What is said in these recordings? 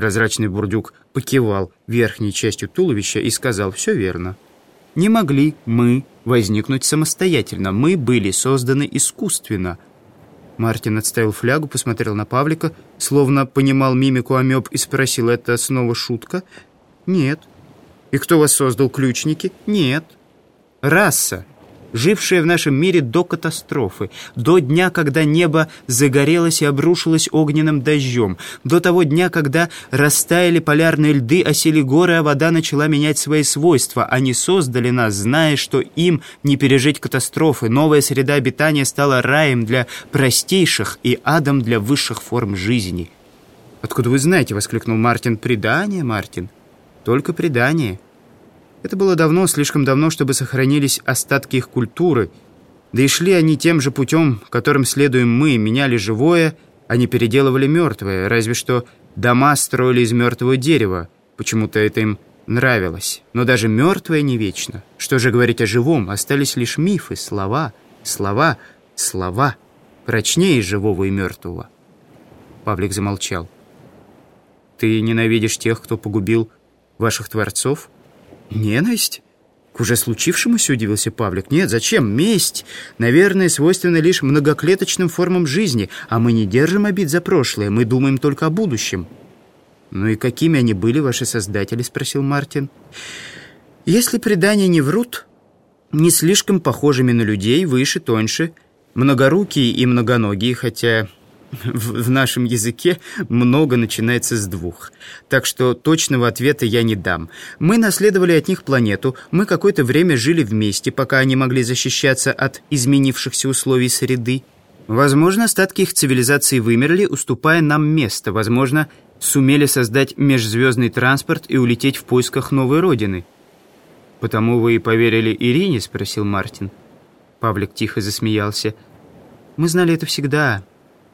Прозрачный бурдюк покивал верхней частью туловища и сказал «все верно». Не могли мы возникнуть самостоятельно. Мы были созданы искусственно. Мартин отставил флягу, посмотрел на Павлика, словно понимал мимику амеб и спросил, это снова шутка? Нет. И кто вас создал, ключники? Нет. Раса жившая в нашем мире до катастрофы, до дня, когда небо загорелось и обрушилось огненным дождем, до того дня, когда растаяли полярные льды, осели горы, а вода начала менять свои свойства. Они создали нас, зная, что им не пережить катастрофы. Новая среда обитания стала раем для простейших и адом для высших форм жизни. «Откуда вы знаете?» — воскликнул Мартин. «Предание, Мартин. Только предание». Это было давно, слишком давно, чтобы сохранились остатки их культуры. Да и шли они тем же путем, которым следуем мы, меняли живое, а не переделывали мертвое. Разве что дома строили из мертвого дерева. Почему-то это им нравилось. Но даже мертвое не вечно. Что же говорить о живом? Остались лишь мифы, слова, слова, слова. Прочнее живого и мертвого. Павлик замолчал. «Ты ненавидишь тех, кто погубил ваших творцов?» «Ненависть? К уже случившемуся?» — удивился Павлик. «Нет, зачем? Месть, наверное, свойственна лишь многоклеточным формам жизни, а мы не держим обид за прошлое, мы думаем только о будущем». «Ну и какими они были, ваши создатели?» — спросил Мартин. «Если предания не врут, не слишком похожими на людей, выше, тоньше, многорукие и многоногие, хотя в, нашем языке много начинается с двух. Так что точного ответа я не дам. Мы наследовали от них планету, мы какое-то время жили вместе, пока они могли защищаться от изменившихся условий среды. Возможно, остатки их цивилизации вымерли, уступая нам место. Возможно, сумели создать межзвездный транспорт и улететь в поисках новой родины. «Потому вы и поверили Ирине?» — спросил Мартин. Павлик тихо засмеялся. «Мы знали это всегда».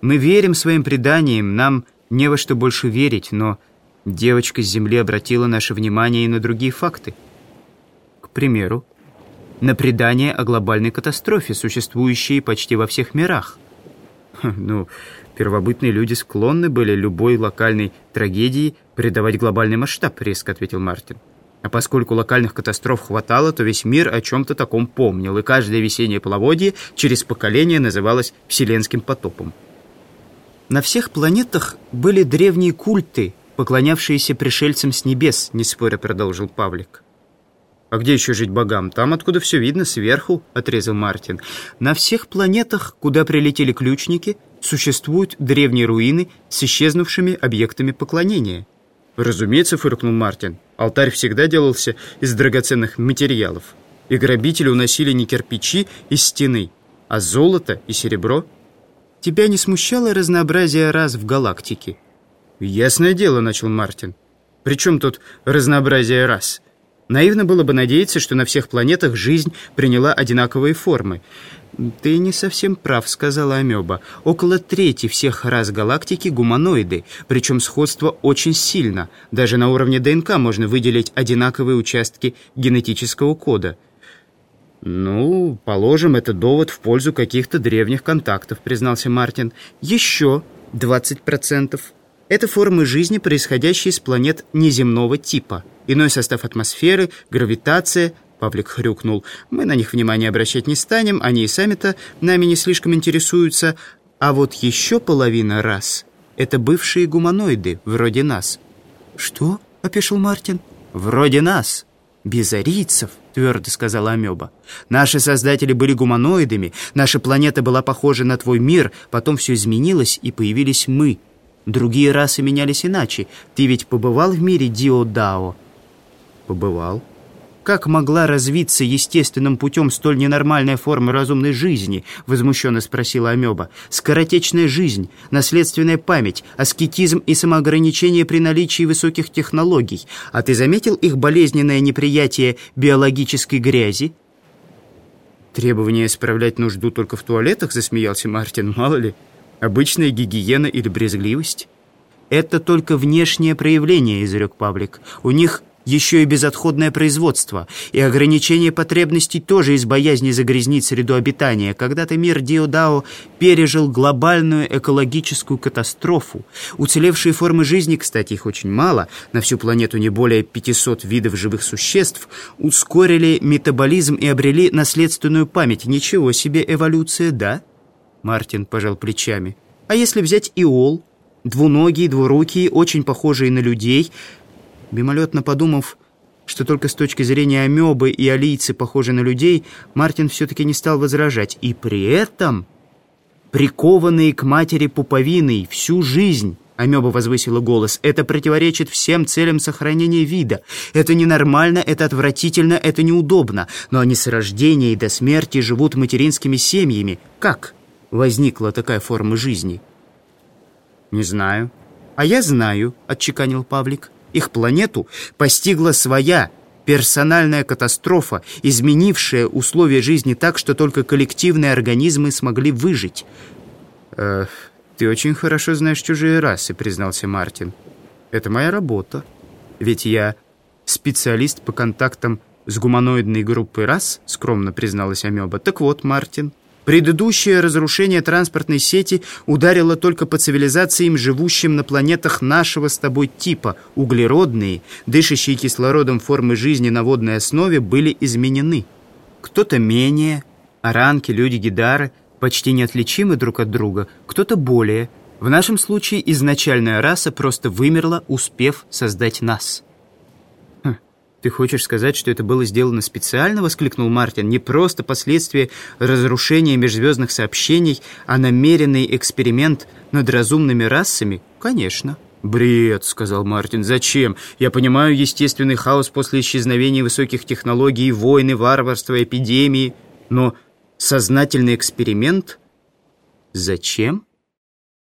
Мы верим своим преданиям, нам не во что больше верить, но девочка с земли обратила наше внимание и на другие факты. К примеру, на предание о глобальной катастрофе, существующей почти во всех мирах. Ну, первобытные люди склонны были любой локальной трагедии придавать глобальный масштаб, резко ответил Мартин. А поскольку локальных катастроф хватало, то весь мир о чем-то таком помнил, и каждое весеннее половодье через поколение называлось вселенским потопом. На всех планетах были древние культы, поклонявшиеся пришельцам с небес, не споря продолжил Павлик. «А где еще жить богам? Там, откуда все видно, сверху», — отрезал Мартин. «На всех планетах, куда прилетели ключники, существуют древние руины с исчезнувшими объектами поклонения». «Разумеется», — фыркнул Мартин. «Алтарь всегда делался из драгоценных материалов, и грабители уносили не кирпичи из стены, а золото и серебро». Тебя не смущало разнообразие рас в галактике?» «Ясное дело», — начал Мартин. «При чем тут разнообразие рас?» Наивно было бы надеяться, что на всех планетах жизнь приняла одинаковые формы. «Ты не совсем прав», — сказала Амеба. «Около трети всех рас галактики — гуманоиды, причем сходство очень сильно. Даже на уровне ДНК можно выделить одинаковые участки генетического кода». «Ну, положим, это довод в пользу каких-то древних контактов», признался Мартин. «Еще 20%. Это формы жизни, происходящие с планет неземного типа. Иной состав атмосферы, гравитация...» Павлик хрюкнул. «Мы на них внимания обращать не станем, они и сами-то нами не слишком интересуются. А вот еще половина раз — это бывшие гуманоиды, вроде нас». «Что?» — опешил Мартин. «Вроде нас» безарийцев», — твердо сказала Амеба. «Наши создатели были гуманоидами, наша планета была похожа на твой мир, потом все изменилось, и появились мы. Другие расы менялись иначе. Ты ведь побывал в мире Дио-Дао?» «Побывал», как могла развиться естественным путем столь ненормальная форма разумной жизни?» — возмущенно спросила Амеба. «Скоротечная жизнь, наследственная память, аскетизм и самоограничение при наличии высоких технологий. А ты заметил их болезненное неприятие биологической грязи?» «Требование исправлять нужду только в туалетах?» — засмеялся Мартин. «Мало ли, обычная гигиена или брезгливость?» «Это только внешнее проявление», — изрек Павлик. «У них еще и безотходное производство, и ограничение потребностей тоже из боязни загрязнить среду обитания. Когда-то мир Диодао пережил глобальную экологическую катастрофу. Уцелевшие формы жизни, кстати, их очень мало, на всю планету не более 500 видов живых существ, ускорили метаболизм и обрели наследственную память. Ничего себе эволюция, да? Мартин пожал плечами. А если взять иол? Двуногие, двурукие, очень похожие на людей – Мимолетно подумав, что только с точки зрения амебы и алийцы похожи на людей, Мартин все-таки не стал возражать. И при этом прикованные к матери пуповиной всю жизнь... Амеба возвысила голос. «Это противоречит всем целям сохранения вида. Это ненормально, это отвратительно, это неудобно. Но они с рождения и до смерти живут материнскими семьями. Как возникла такая форма жизни?» «Не знаю». «А я знаю», — отчеканил Павлик. Их планету постигла своя персональная катастрофа, изменившая условия жизни так, что только коллективные организмы смогли выжить. «Э, «Ты очень хорошо знаешь чужие расы», — признался Мартин. «Это моя работа. Ведь я специалист по контактам с гуманоидной группой рас», — скромно призналась Амеба. «Так вот, Мартин, Предыдущее разрушение транспортной сети ударило только по цивилизациям, живущим на планетах нашего с тобой типа. Углеродные, дышащие кислородом формы жизни на водной основе были изменены. Кто-то менее, оранки, люди, гидары, почти неотличимы друг от друга, кто-то более. В нашем случае изначальная раса просто вымерла, успев создать нас. «Ты хочешь сказать, что это было сделано специально?» — воскликнул Мартин. «Не просто последствие разрушения межзвездных сообщений, а намеренный эксперимент над разумными расами?» «Конечно». «Бред», — сказал Мартин. «Зачем? Я понимаю естественный хаос после исчезновения высоких технологий, войны, варварства, эпидемии. Но сознательный эксперимент? Зачем?»